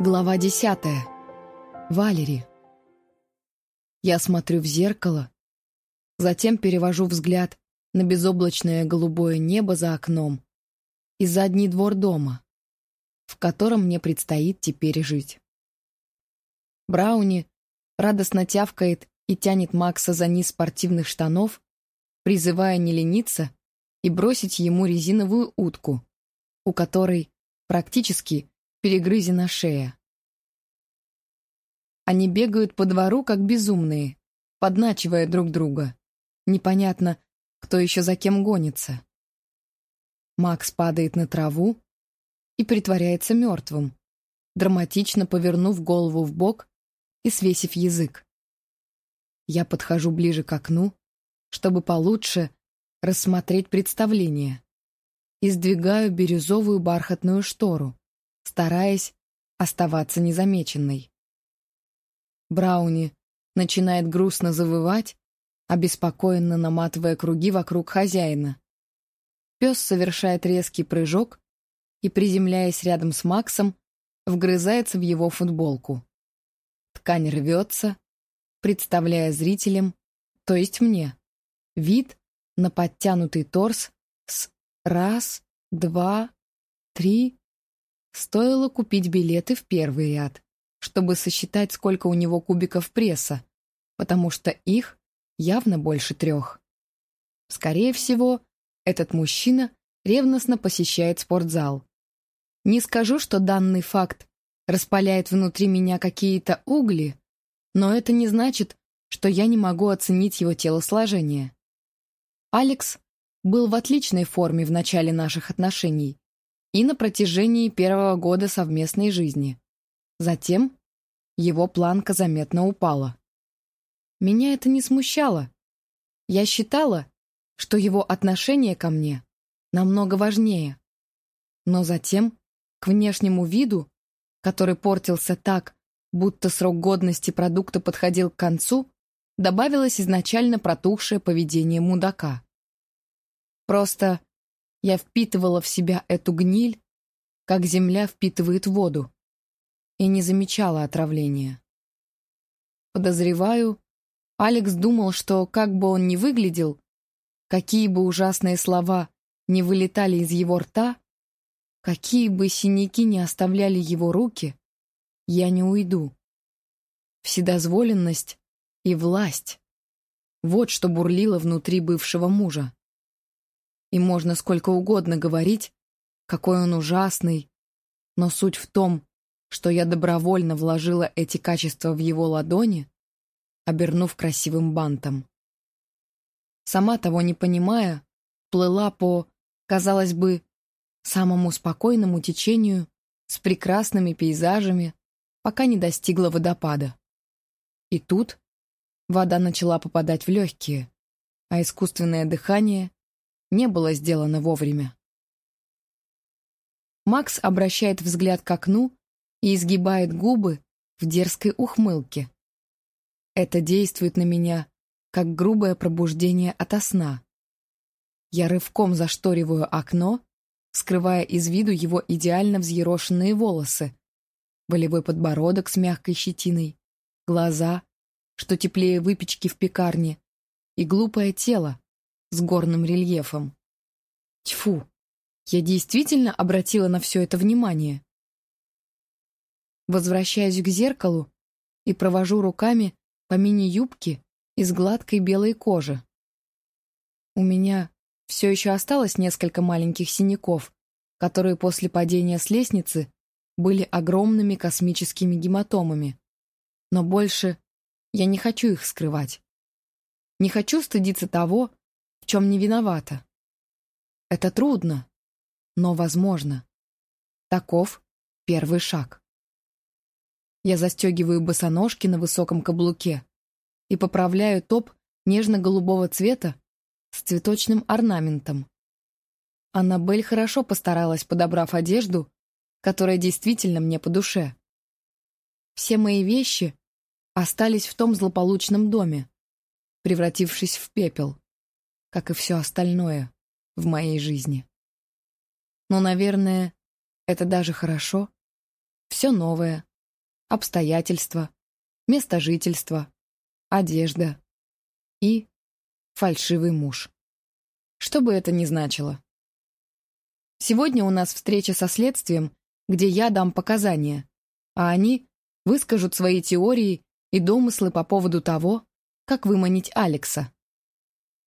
Глава десятая. Валери. Я смотрю в зеркало, затем перевожу взгляд на безоблачное голубое небо за окном и задний двор дома, в котором мне предстоит теперь жить. Брауни радостно тявкает и тянет Макса за низ спортивных штанов, призывая не лениться и бросить ему резиновую утку, у которой практически перегрызена шея. Они бегают по двору, как безумные, подначивая друг друга. Непонятно, кто еще за кем гонится. Макс падает на траву и притворяется мертвым, драматично повернув голову в бок и свесив язык. Я подхожу ближе к окну, чтобы получше рассмотреть представление, и сдвигаю бирюзовую бархатную штору стараясь оставаться незамеченной. Брауни начинает грустно завывать, обеспокоенно наматывая круги вокруг хозяина. Пес совершает резкий прыжок и, приземляясь рядом с Максом, вгрызается в его футболку. Ткань рвется, представляя зрителям, то есть мне, вид на подтянутый торс с раз, два, три, Стоило купить билеты в первый ряд, чтобы сосчитать, сколько у него кубиков пресса, потому что их явно больше трех. Скорее всего, этот мужчина ревностно посещает спортзал. Не скажу, что данный факт распаляет внутри меня какие-то угли, но это не значит, что я не могу оценить его телосложение. Алекс был в отличной форме в начале наших отношений, и на протяжении первого года совместной жизни. Затем его планка заметно упала. Меня это не смущало. Я считала, что его отношение ко мне намного важнее. Но затем, к внешнему виду, который портился так, будто срок годности продукта подходил к концу, добавилось изначально протухшее поведение мудака. Просто я впитывала в себя эту гниль, как земля впитывает воду, и не замечала отравления. Подозреваю, Алекс думал, что как бы он ни выглядел, какие бы ужасные слова не вылетали из его рта, какие бы синяки не оставляли его руки, я не уйду. Вседозволенность и власть — вот что бурлило внутри бывшего мужа. И можно сколько угодно говорить, какой он ужасный, но суть в том, что я добровольно вложила эти качества в его ладони, обернув красивым бантом. Сама того не понимая, плыла по, казалось бы, самому спокойному течению с прекрасными пейзажами, пока не достигла водопада. И тут вода начала попадать в легкие, а искусственное дыхание не было сделано вовремя. Макс обращает взгляд к окну и изгибает губы в дерзкой ухмылке. Это действует на меня, как грубое пробуждение ото сна. Я рывком зашториваю окно, скрывая из виду его идеально взъерошенные волосы, волевой подбородок с мягкой щетиной, глаза, что теплее выпечки в пекарне, и глупое тело, с горным рельефом. Тьфу, я действительно обратила на все это внимание. Возвращаюсь к зеркалу и провожу руками по мини-юбке из гладкой белой кожи. У меня все еще осталось несколько маленьких синяков, которые после падения с лестницы были огромными космическими гематомами. Но больше я не хочу их скрывать. Не хочу стыдиться того, чем не виновата. Это трудно, но возможно. Таков первый шаг. Я застегиваю босоножки на высоком каблуке и поправляю топ нежно-голубого цвета с цветочным орнаментом. Аннабель хорошо постаралась, подобрав одежду, которая действительно мне по душе. Все мои вещи остались в том злополучном доме, превратившись в пепел как и все остальное в моей жизни. Но, наверное, это даже хорошо. Все новое, обстоятельства, место жительства, одежда и фальшивый муж. Что бы это ни значило. Сегодня у нас встреча со следствием, где я дам показания, а они выскажут свои теории и домыслы по поводу того, как выманить Алекса.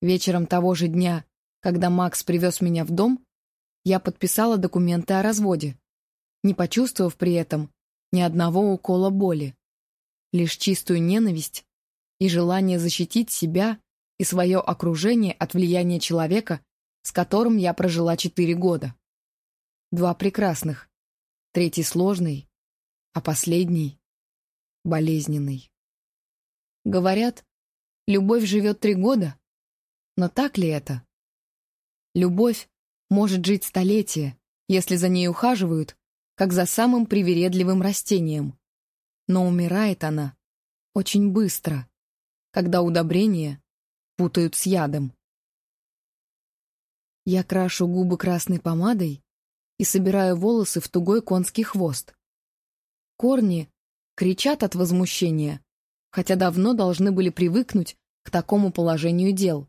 Вечером того же дня, когда Макс привез меня в дом, я подписала документы о разводе, не почувствовав при этом ни одного укола боли, лишь чистую ненависть и желание защитить себя и свое окружение от влияния человека, с которым я прожила четыре года. Два прекрасных, третий сложный, а последний — болезненный. Говорят, любовь живет три года, но так ли это? Любовь может жить столетия, если за ней ухаживают, как за самым привередливым растением. Но умирает она очень быстро, когда удобрения путают с ядом. Я крашу губы красной помадой и собираю волосы в тугой конский хвост. Корни кричат от возмущения, хотя давно должны были привыкнуть к такому положению дел.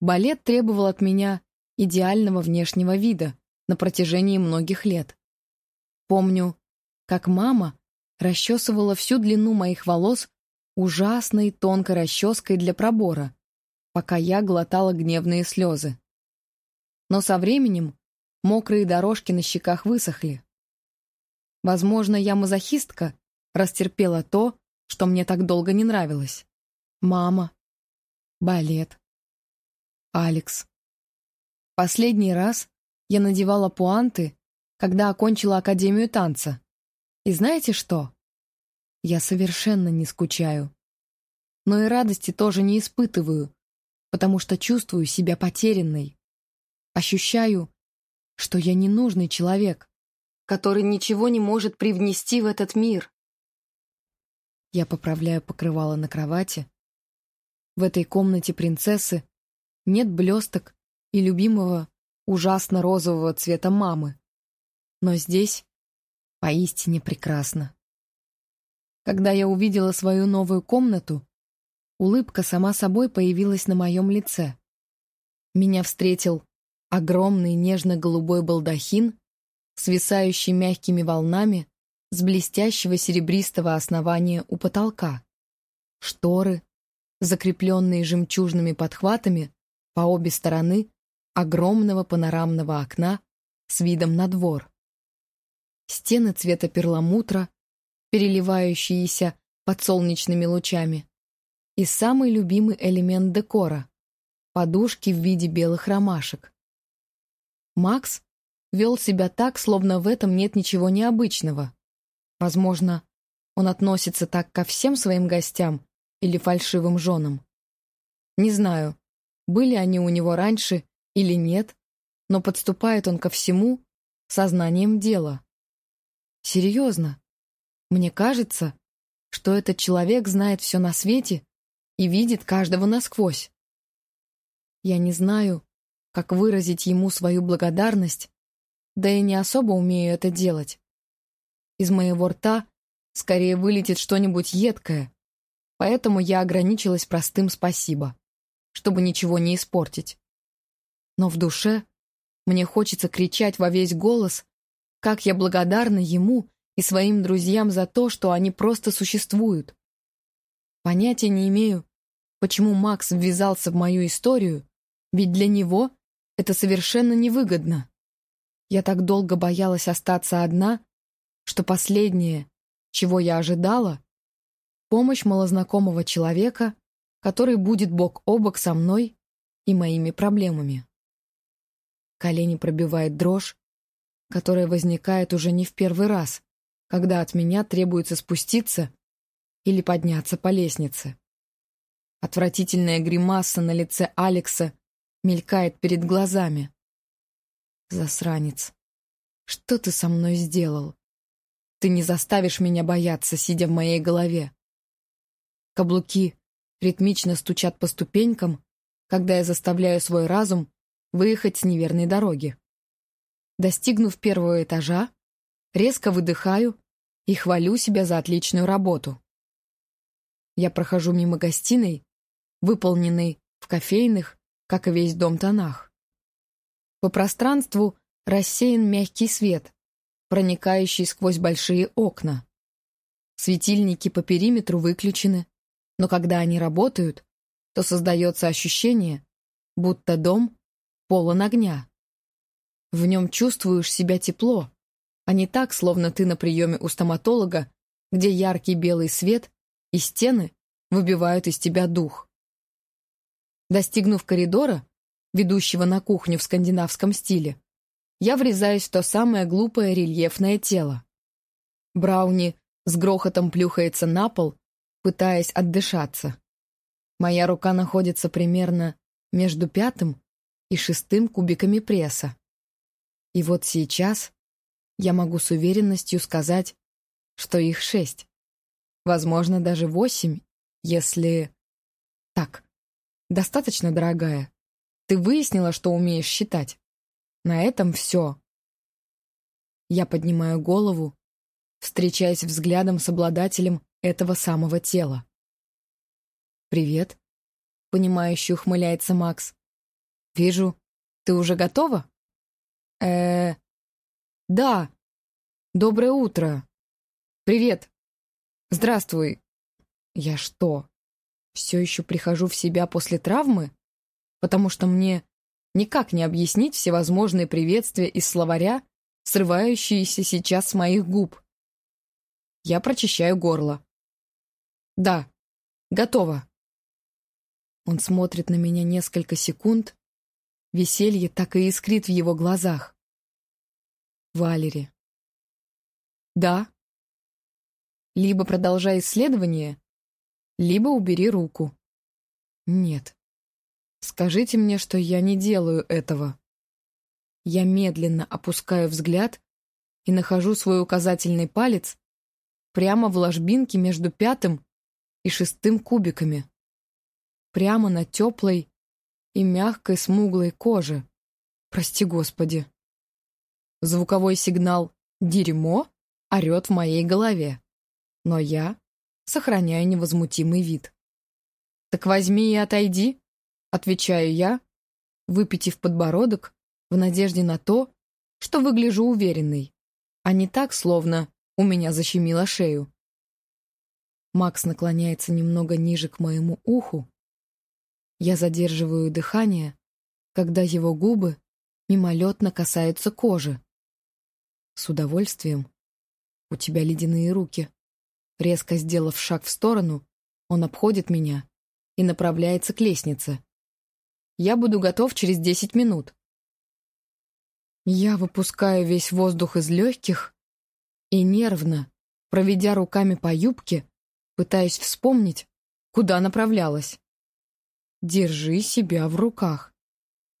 Балет требовал от меня идеального внешнего вида на протяжении многих лет. Помню, как мама расчесывала всю длину моих волос ужасной тонкой расческой для пробора, пока я глотала гневные слезы. Но со временем мокрые дорожки на щеках высохли. Возможно, я мазохистка, растерпела то, что мне так долго не нравилось. Мама. Балет. Алекс. Последний раз я надевала пуанты, когда окончила Академию танца. И знаете что? Я совершенно не скучаю. Но и радости тоже не испытываю, потому что чувствую себя потерянной. Ощущаю, что я ненужный человек, который ничего не может привнести в этот мир. Я поправляю покрывало на кровати. В этой комнате принцессы нет блесток и любимого ужасно розового цвета мамы. Но здесь поистине прекрасно. Когда я увидела свою новую комнату, улыбка сама собой появилась на моем лице. Меня встретил огромный нежно-голубой балдахин, свисающий мягкими волнами с блестящего серебристого основания у потолка. Шторы, закрепленные жемчужными подхватами по обе стороны огромного панорамного окна с видом на двор. Стены цвета перламутра, переливающиеся под солнечными лучами. И самый любимый элемент декора — подушки в виде белых ромашек. Макс вел себя так, словно в этом нет ничего необычного. Возможно, он относится так ко всем своим гостям или фальшивым женам. Не знаю, были они у него раньше или нет, но подступает он ко всему сознанием дела. Серьезно. Мне кажется, что этот человек знает все на свете и видит каждого насквозь. Я не знаю, как выразить ему свою благодарность, да и не особо умею это делать. Из моего рта скорее вылетит что-нибудь едкое, поэтому я ограничилась простым «спасибо», чтобы ничего не испортить. Но в душе мне хочется кричать во весь голос, как я благодарна ему и своим друзьям за то, что они просто существуют. Понятия не имею, почему Макс ввязался в мою историю, ведь для него это совершенно невыгодно. Я так долго боялась остаться одна, что последнее, чего я ожидала, помощь малознакомого человека, который будет бок о бок со мной и моими проблемами. Колени пробивает дрожь, которая возникает уже не в первый раз, когда от меня требуется спуститься или подняться по лестнице. Отвратительная гримаса на лице Алекса мелькает перед глазами. Засранец, что ты со мной сделал? Ты не заставишь меня бояться, сидя в моей голове. Каблуки ритмично стучат по ступенькам, когда я заставляю свой разум выехать с неверной дороги. Достигнув первого этажа, резко выдыхаю и хвалю себя за отличную работу. Я прохожу мимо гостиной, выполненной в кофейных, как и весь дом тонах. По пространству рассеян мягкий свет, проникающий сквозь большие окна. Светильники по периметру выключены, но когда они работают, то создается ощущение, будто дом полон огня. В нем чувствуешь себя тепло, а не так, словно ты на приеме у стоматолога, где яркий белый свет и стены выбивают из тебя дух. Достигнув коридора, ведущего на кухню в скандинавском стиле, я врезаюсь в то самое глупое рельефное тело. Брауни с грохотом плюхается на пол, пытаясь отдышаться. Моя рука находится примерно между пятым и шестым кубиками пресса. И вот сейчас я могу с уверенностью сказать, что их шесть. Возможно, даже восемь, если... Так, достаточно, дорогая. Ты выяснила, что умеешь считать. На этом все. Я поднимаю голову, встречаясь взглядом с обладателем этого самого тела. «Привет», — понимающе ухмыляется Макс. «Вижу, ты уже готова?» э Да. Доброе утро. Привет. Здравствуй. Я что, все еще прихожу в себя после травмы? Потому что мне никак не объяснить всевозможные приветствия из словаря, срывающиеся сейчас с моих губ. Я прочищаю горло. Да, готово. Он смотрит на меня несколько секунд. Веселье так и искрит в его глазах. Валери. Да. Либо продолжай исследование, либо убери руку. Нет. Скажите мне, что я не делаю этого. Я медленно опускаю взгляд и нахожу свой указательный палец прямо в ложбинке между пятым и шестым кубиками. Прямо на теплой и мягкой смуглой коже. Прости господи. Звуковой сигнал «дерьмо» орет в моей голове. Но я сохраняю невозмутимый вид. «Так возьми и отойди», Отвечаю я, выпитив подбородок, в надежде на то, что выгляжу уверенной, а не так, словно у меня защемило шею. Макс наклоняется немного ниже к моему уху. Я задерживаю дыхание, когда его губы мимолетно касаются кожи. С удовольствием. У тебя ледяные руки. Резко сделав шаг в сторону, он обходит меня и направляется к лестнице. Я буду готов через десять минут. Я выпускаю весь воздух из легких и нервно, проведя руками по юбке, пытаюсь вспомнить, куда направлялась. Держи себя в руках.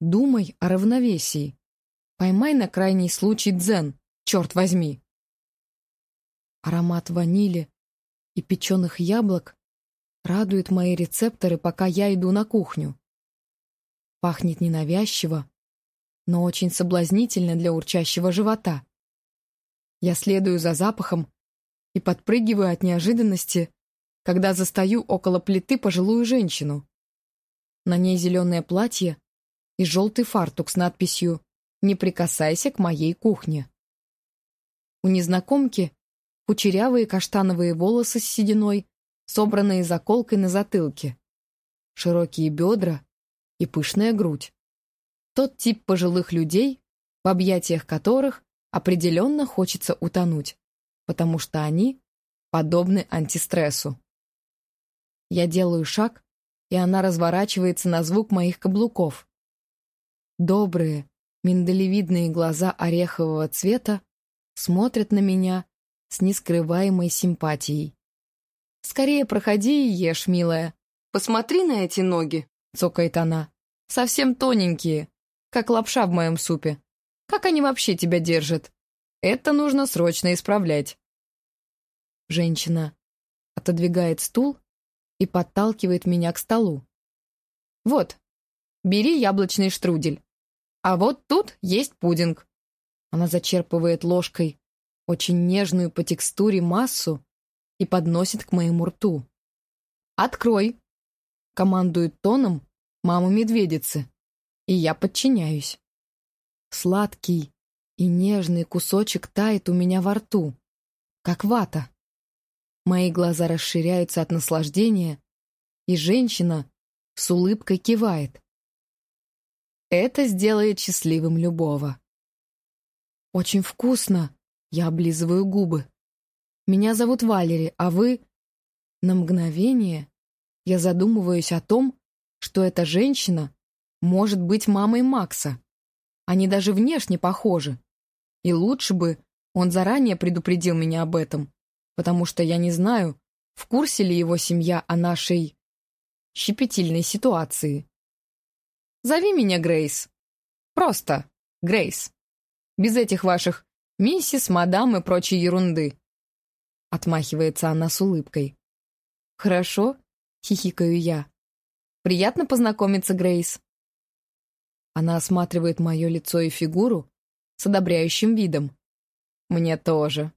Думай о равновесии. Поймай на крайний случай дзен, черт возьми. Аромат ванили и печеных яблок радует мои рецепторы, пока я иду на кухню. Пахнет ненавязчиво, но очень соблазнительно для урчащего живота. Я следую за запахом и подпрыгиваю от неожиданности, когда застаю около плиты пожилую женщину. На ней зеленое платье и желтый фартук с надписью «Не прикасайся к моей кухне». У незнакомки кучерявые каштановые волосы с сединой, собранные заколкой на затылке, широкие бедра и пышная грудь. Тот тип пожилых людей, в объятиях которых определенно хочется утонуть, потому что они подобны антистрессу. Я делаю шаг, и она разворачивается на звук моих каблуков. Добрые, миндалевидные глаза орехового цвета смотрят на меня с нескрываемой симпатией. «Скорее проходи и ешь, милая. Посмотри на эти ноги», — цокает она. «Совсем тоненькие, как лапша в моем супе. Как они вообще тебя держат? Это нужно срочно исправлять». Женщина отодвигает стул и подталкивает меня к столу. «Вот, бери яблочный штрудель. А вот тут есть пудинг». Она зачерпывает ложкой очень нежную по текстуре массу и подносит к моему рту. «Открой!» — командует тоном мама медведицы, и я подчиняюсь. Сладкий и нежный кусочек тает у меня во рту, как вата. Мои глаза расширяются от наслаждения, и женщина с улыбкой кивает. Это сделает счастливым любого. «Очень вкусно!» Я облизываю губы. «Меня зовут Валери, а вы...» На мгновение я задумываюсь о том, что эта женщина может быть мамой Макса. Они даже внешне похожи. И лучше бы он заранее предупредил меня об этом, потому что я не знаю, в курсе ли его семья о нашей щепетильной ситуации. Зови меня Грейс. Просто Грейс. Без этих ваших миссис, мадам и прочей ерунды. Отмахивается она с улыбкой. Хорошо, хихикаю я. Приятно познакомиться, Грейс. Она осматривает мое лицо и фигуру с одобряющим видом. Мне тоже.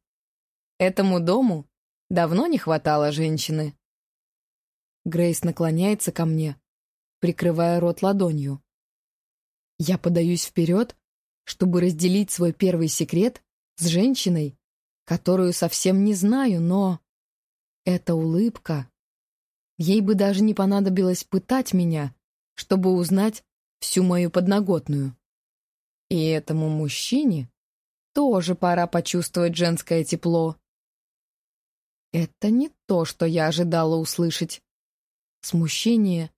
Этому дому давно не хватало женщины. Грейс наклоняется ко мне, прикрывая рот ладонью. Я подаюсь вперед, чтобы разделить свой первый секрет с женщиной, которую совсем не знаю, но... Эта улыбка... Ей бы даже не понадобилось пытать меня, чтобы узнать всю мою подноготную. И этому мужчине тоже пора почувствовать женское тепло. Это не то, что я ожидала услышать. Смущение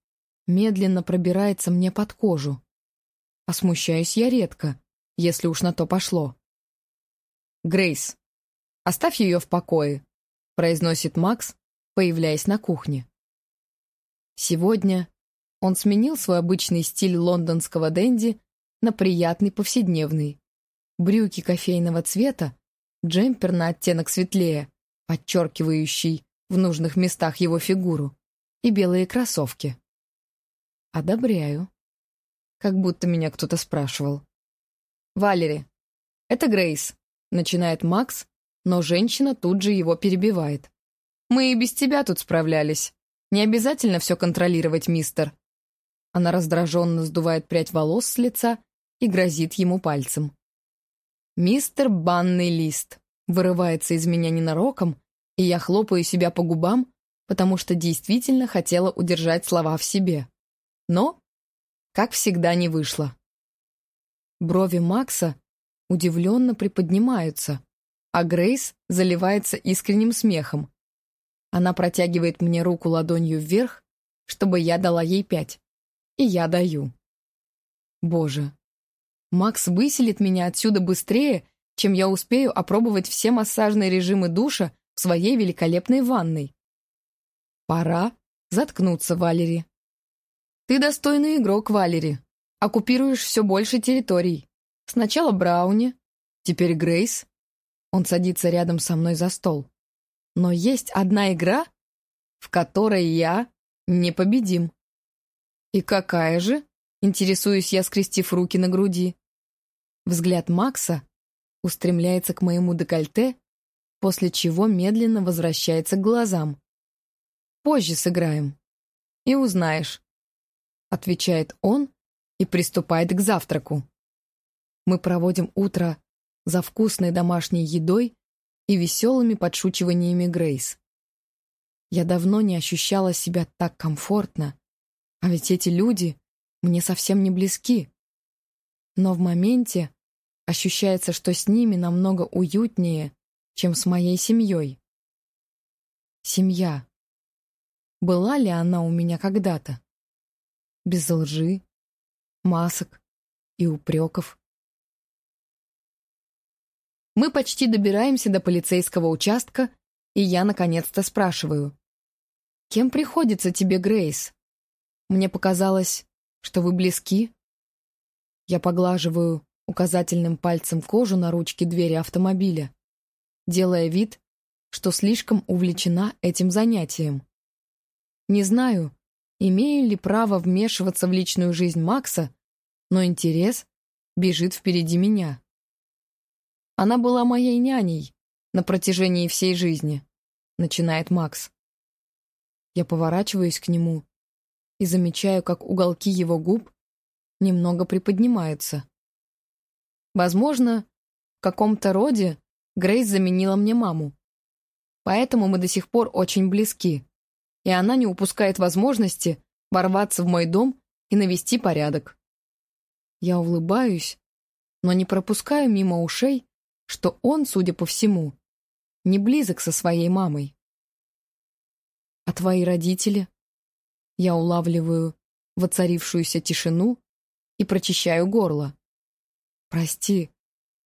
медленно пробирается мне под кожу. А смущаюсь я редко, если уж на то пошло. «Грейс, оставь ее в покое», — произносит Макс, появляясь на кухне. Сегодня он сменил свой обычный стиль лондонского денди на приятный повседневный. Брюки кофейного цвета, джемпер на оттенок светлее, подчеркивающий в нужных местах его фигуру, и белые кроссовки. Одобряю. Как будто меня кто-то спрашивал. «Валери, это Грейс», — начинает Макс, но женщина тут же его перебивает. «Мы и без тебя тут справлялись. Не обязательно все контролировать, мистер». Она раздраженно сдувает прядь волос с лица и грозит ему пальцем. «Мистер Банный Лист» вырывается из меня ненароком, и я хлопаю себя по губам, потому что действительно хотела удержать слова в себе. Но, как всегда, не вышло. Брови Макса удивленно приподнимаются, а Грейс заливается искренним смехом. Она протягивает мне руку ладонью вверх, чтобы я дала ей пять. И я даю. Боже, Макс выселит меня отсюда быстрее, чем я успею опробовать все массажные режимы душа в своей великолепной ванной. Пора заткнуться, Валери. Ты достойный игрок, Валери. Оккупируешь все больше территорий. Сначала Брауни, теперь Грейс. Он садится рядом со мной за стол. Но есть одна игра, в которой я непобедим. И какая же? Интересуюсь я, скрестив руки на груди. Взгляд Макса устремляется к моему декольте, после чего медленно возвращается к глазам. Позже сыграем. И узнаешь. Отвечает он и приступает к завтраку. Мы проводим утро за вкусной домашней едой и веселыми подшучиваниями Грейс. Я давно не ощущала себя так комфортно, а ведь эти люди мне совсем не близки. Но в моменте ощущается, что с ними намного уютнее, чем с моей семьей. Семья. Была ли она у меня когда-то? Без лжи, масок и упреков. Мы почти добираемся до полицейского участка, и я наконец-то спрашиваю. «Кем приходится тебе, Грейс? Мне показалось, что вы близки?» Я поглаживаю указательным пальцем кожу на ручке двери автомобиля, делая вид, что слишком увлечена этим занятием. Не знаю, имею ли право вмешиваться в личную жизнь Макса, но интерес бежит впереди меня. Она была моей няней, на протяжении всей жизни», — начинает Макс. Я поворачиваюсь к нему и замечаю, как уголки его губ немного приподнимаются. Возможно, в каком-то роде Грейс заменила мне маму. Поэтому мы до сих пор очень близки, и она не упускает возможности ворваться в мой дом и навести порядок. Я улыбаюсь, но не пропускаю мимо ушей, что он, судя по всему, не близок со своей мамой. А твои родители? Я улавливаю воцарившуюся тишину и прочищаю горло. Прости,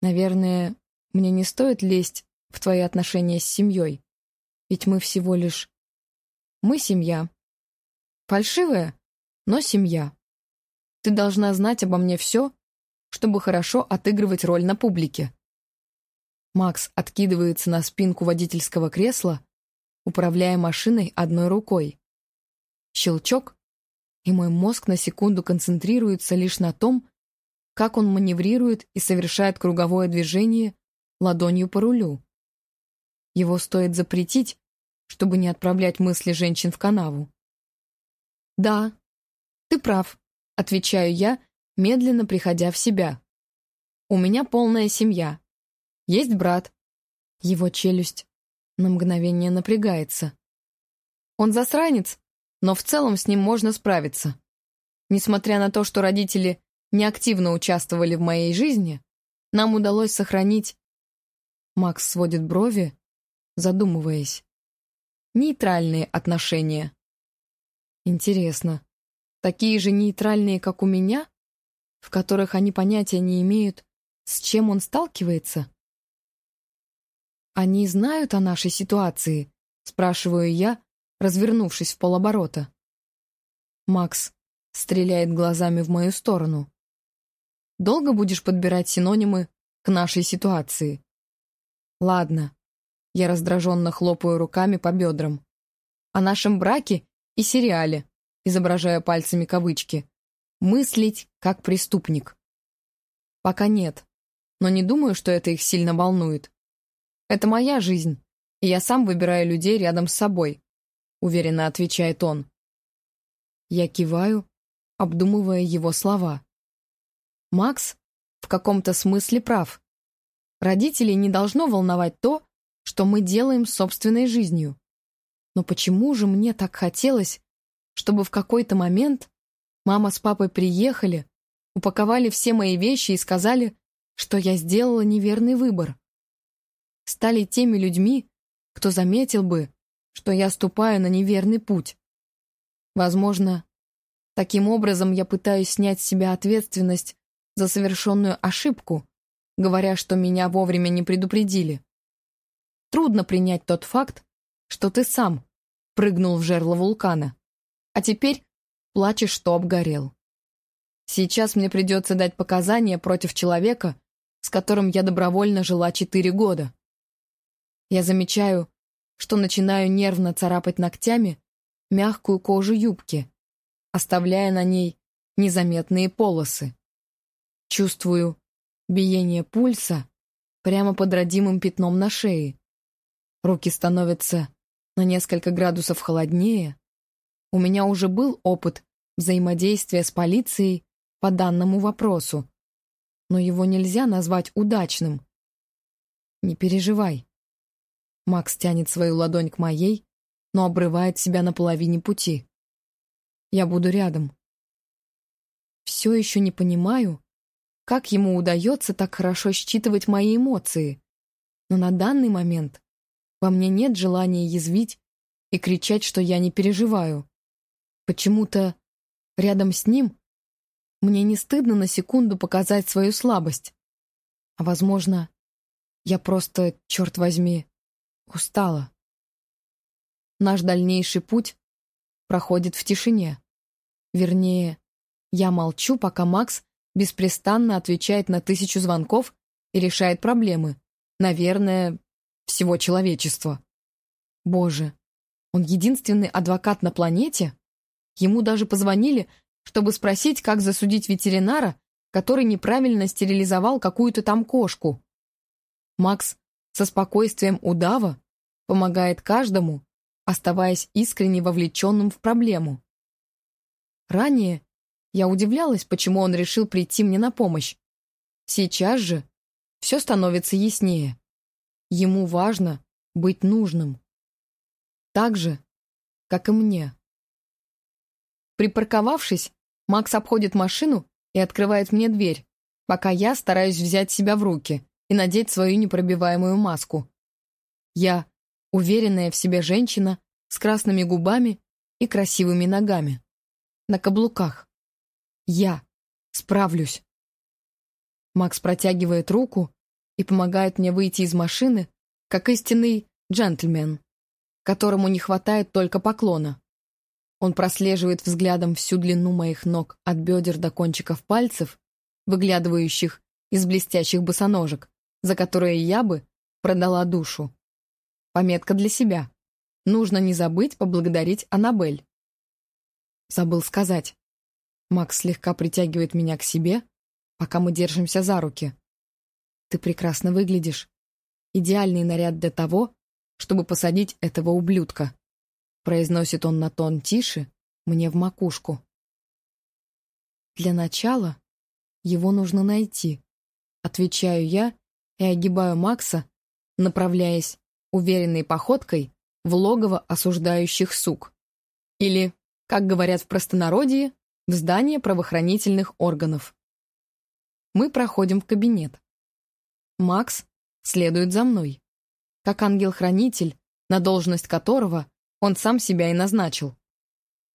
наверное, мне не стоит лезть в твои отношения с семьей, ведь мы всего лишь... Мы семья. Фальшивая, но семья. Ты должна знать обо мне все, чтобы хорошо отыгрывать роль на публике. Макс откидывается на спинку водительского кресла, управляя машиной одной рукой. Щелчок, и мой мозг на секунду концентрируется лишь на том, как он маневрирует и совершает круговое движение ладонью по рулю. Его стоит запретить, чтобы не отправлять мысли женщин в канаву. Да, ты прав. Отвечаю я, медленно приходя в себя. У меня полная семья. Есть брат. Его челюсть на мгновение напрягается. Он засранец, но в целом с ним можно справиться. Несмотря на то, что родители неактивно участвовали в моей жизни, нам удалось сохранить... Макс сводит брови, задумываясь. Нейтральные отношения. Интересно, Такие же нейтральные, как у меня, в которых они понятия не имеют, с чем он сталкивается? «Они знают о нашей ситуации?» — спрашиваю я, развернувшись в полоборота. Макс стреляет глазами в мою сторону. «Долго будешь подбирать синонимы к нашей ситуации?» «Ладно». Я раздраженно хлопаю руками по бедрам. «О нашем браке и сериале изображая пальцами кавычки, мыслить как преступник. Пока нет, но не думаю, что это их сильно волнует. Это моя жизнь, и я сам выбираю людей рядом с собой, уверенно отвечает он. Я киваю, обдумывая его слова. Макс в каком-то смысле прав. Родителей не должно волновать то, что мы делаем собственной жизнью. Но почему же мне так хотелось, чтобы в какой-то момент мама с папой приехали, упаковали все мои вещи и сказали, что я сделала неверный выбор. Стали теми людьми, кто заметил бы, что я ступаю на неверный путь. Возможно, таким образом я пытаюсь снять с себя ответственность за совершенную ошибку, говоря, что меня вовремя не предупредили. Трудно принять тот факт, что ты сам прыгнул в жерло вулкана. А теперь плачешь, что обгорел. Сейчас мне придется дать показания против человека, с которым я добровольно жила четыре года. Я замечаю, что начинаю нервно царапать ногтями мягкую кожу юбки, оставляя на ней незаметные полосы. Чувствую биение пульса прямо под родимым пятном на шее. Руки становятся на несколько градусов холоднее, у меня уже был опыт взаимодействия с полицией по данному вопросу, но его нельзя назвать удачным. Не переживай. Макс тянет свою ладонь к моей, но обрывает себя на половине пути. Я буду рядом. Все еще не понимаю, как ему удается так хорошо считывать мои эмоции, но на данный момент во мне нет желания язвить и кричать, что я не переживаю. Почему-то рядом с ним мне не стыдно на секунду показать свою слабость. А, возможно, я просто, черт возьми, устала. Наш дальнейший путь проходит в тишине. Вернее, я молчу, пока Макс беспрестанно отвечает на тысячу звонков и решает проблемы. Наверное, всего человечества. Боже, он единственный адвокат на планете? Ему даже позвонили, чтобы спросить, как засудить ветеринара, который неправильно стерилизовал какую-то там кошку. Макс со спокойствием удава помогает каждому, оставаясь искренне вовлеченным в проблему. Ранее я удивлялась, почему он решил прийти мне на помощь. Сейчас же все становится яснее. Ему важно быть нужным. Так же, как и мне. Припарковавшись, Макс обходит машину и открывает мне дверь, пока я стараюсь взять себя в руки и надеть свою непробиваемую маску. Я уверенная в себе женщина с красными губами и красивыми ногами. На каблуках. Я справлюсь. Макс протягивает руку и помогает мне выйти из машины, как истинный джентльмен, которому не хватает только поклона. Он прослеживает взглядом всю длину моих ног от бедер до кончиков пальцев, выглядывающих из блестящих босоножек, за которые я бы продала душу. Пометка для себя. Нужно не забыть поблагодарить Аннабель. Забыл сказать. Макс слегка притягивает меня к себе, пока мы держимся за руки. Ты прекрасно выглядишь. Идеальный наряд для того, чтобы посадить этого ублюдка. Произносит он на тон тише, мне в макушку. Для начала его нужно найти. Отвечаю я и огибаю Макса, направляясь уверенной походкой в логово осуждающих сук. Или, как говорят в простонародье, в здание правоохранительных органов. Мы проходим в кабинет. Макс следует за мной, как ангел-хранитель, на должность которого он сам себя и назначил.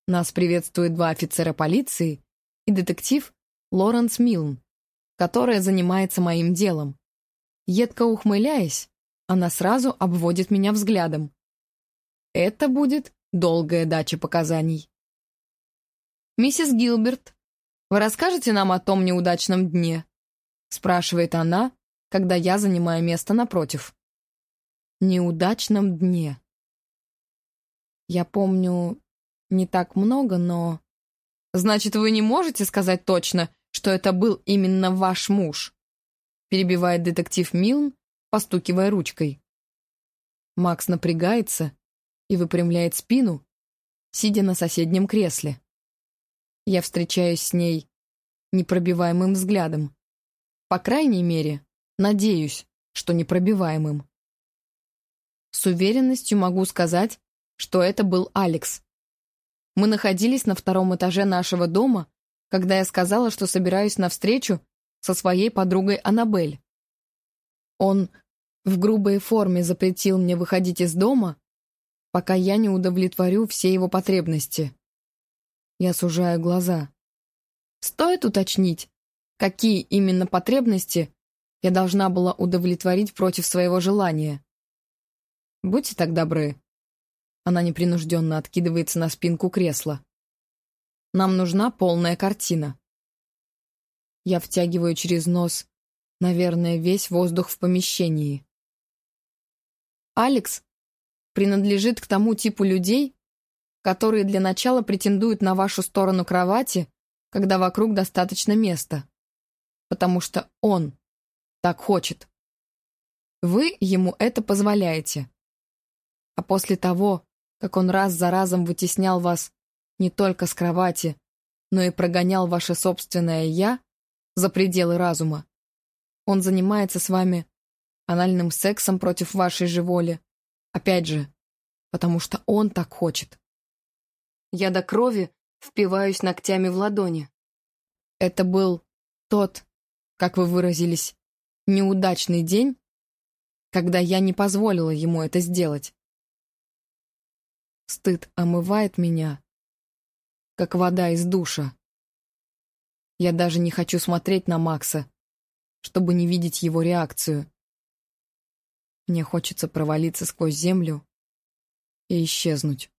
Нас приветствуют два офицера полиции и детектив Лоренс Милн, которая занимается моим делом. Едко ухмыляясь, она сразу обводит меня взглядом. Это будет долгая дача показаний. «Миссис Гилберт, вы расскажете нам о том неудачном дне?» спрашивает она, когда я занимаю место напротив. «Неудачном дне». Я помню не так много, но... «Значит, вы не можете сказать точно, что это был именно ваш муж?» перебивает детектив Милн, постукивая ручкой. Макс напрягается и выпрямляет спину, сидя на соседнем кресле. Я встречаюсь с ней непробиваемым взглядом. По крайней мере, надеюсь, что непробиваемым. С уверенностью могу сказать, что это был Алекс. Мы находились на втором этаже нашего дома, когда я сказала, что собираюсь на встречу со своей подругой Аннабель. Он в грубой форме запретил мне выходить из дома, пока я не удовлетворю все его потребности. Я сужаю глаза. Стоит уточнить, какие именно потребности я должна была удовлетворить против своего желания. Будьте так добры. Она непринужденно откидывается на спинку кресла. Нам нужна полная картина. Я втягиваю через нос Наверное, весь воздух в помещении. Алекс принадлежит к тому типу людей, которые для начала претендуют на вашу сторону кровати, когда вокруг достаточно места. Потому что он так хочет. Вы ему это позволяете. А после того, как он раз за разом вытеснял вас не только с кровати, но и прогонял ваше собственное «я» за пределы разума, он занимается с вами анальным сексом против вашей же воли. Опять же, потому что он так хочет. Я до крови впиваюсь ногтями в ладони. Это был тот, как вы выразились, неудачный день, когда я не позволила ему это сделать. Стыд омывает меня, как вода из душа. Я даже не хочу смотреть на Макса, чтобы не видеть его реакцию. Мне хочется провалиться сквозь землю и исчезнуть.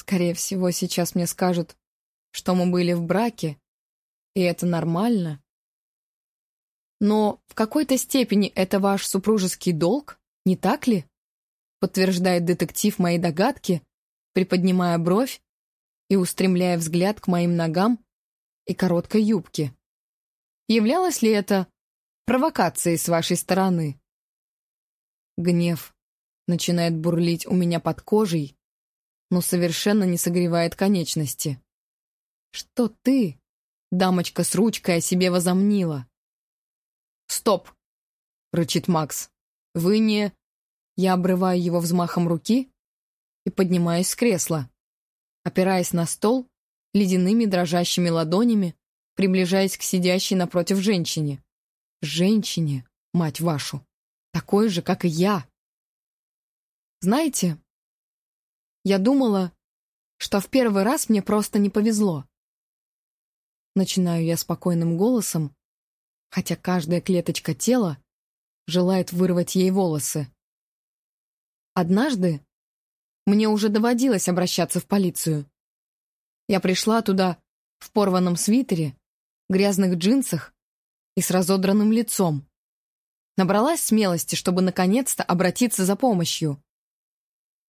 Скорее всего, сейчас мне скажут, что мы были в браке, и это нормально. Но в какой-то степени это ваш супружеский долг, не так ли? Подтверждает детектив мои догадки, приподнимая бровь и устремляя взгляд к моим ногам и короткой юбке. Являлось ли это провокацией с вашей стороны? Гнев начинает бурлить у меня под кожей, но совершенно не согревает конечности. Что ты, дамочка с ручкой, о себе возомнила? «Стоп!» — рычит Макс. «Вы не...» Я обрываю его взмахом руки и поднимаюсь с кресла. Опираясь на стол, ледяными дрожащими ладонями, приближаясь к сидящей напротив женщине. Женщине, мать вашу, такой же, как и я. Знаете, я думала, что в первый раз мне просто не повезло. Начинаю я спокойным голосом, хотя каждая клеточка тела желает вырвать ей волосы. Однажды мне уже доводилось обращаться в полицию. Я пришла туда в порванном свитере, грязных джинсах и с разодранным лицом. Набралась смелости, чтобы наконец-то обратиться за помощью.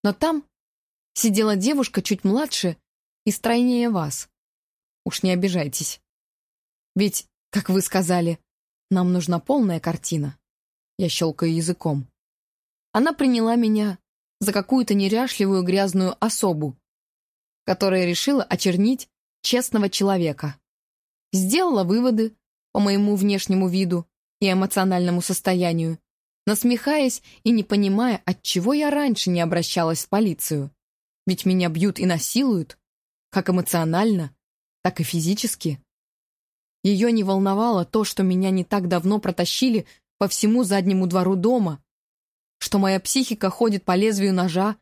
Но там сидела девушка чуть младше и стройнее вас. Уж не обижайтесь. Ведь, как вы сказали, нам нужна полная картина. Я щелкаю языком. Она приняла меня за какую-то неряшливую грязную особу, которая решила очернить честного человека. Сделала выводы по моему внешнему виду и эмоциональному состоянию, насмехаясь и не понимая, от чего я раньше не обращалась в полицию. Ведь меня бьют и насилуют, как эмоционально, так и физически. Ее не волновало то, что меня не так давно протащили по всему заднему двору дома, что моя психика ходит по лезвию ножа.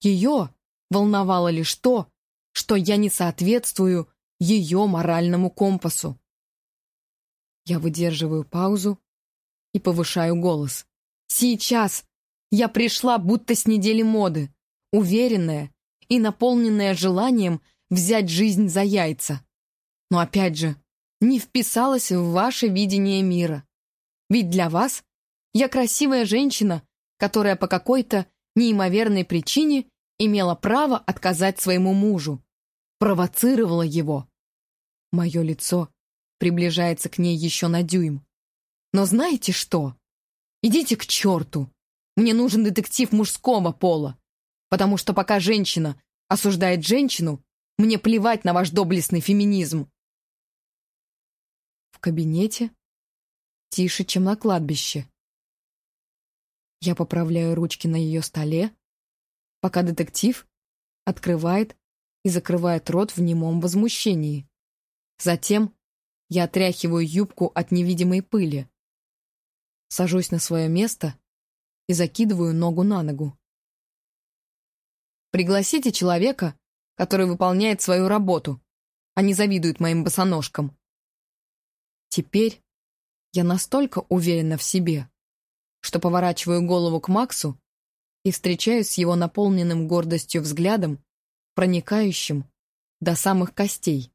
Ее волновало лишь то, что я не соответствую ее моральному компасу. Я выдерживаю паузу и повышаю голос. Сейчас я пришла будто с недели моды, уверенная и наполненная желанием взять жизнь за яйца. Но опять же, не вписалась в ваше видение мира. Ведь для вас я красивая женщина, которая по какой-то неимоверной причине имела право отказать своему мужу, провоцировала его. Мое лицо приближается к ней еще на дюйм. Но знаете что? Идите к черту. Мне нужен детектив мужского пола, потому что пока женщина осуждает женщину, мне плевать на ваш доблестный феминизм. В кабинете тише, чем на кладбище. Я поправляю ручки на ее столе, пока детектив открывает и закрывает рот в немом возмущении. Затем я отряхиваю юбку от невидимой пыли, сажусь на свое место и закидываю ногу на ногу. Пригласите человека, который выполняет свою работу, а не завидует моим босоножкам. Теперь я настолько уверена в себе, что поворачиваю голову к Максу и встречаюсь с его наполненным гордостью взглядом, проникающим до самых костей.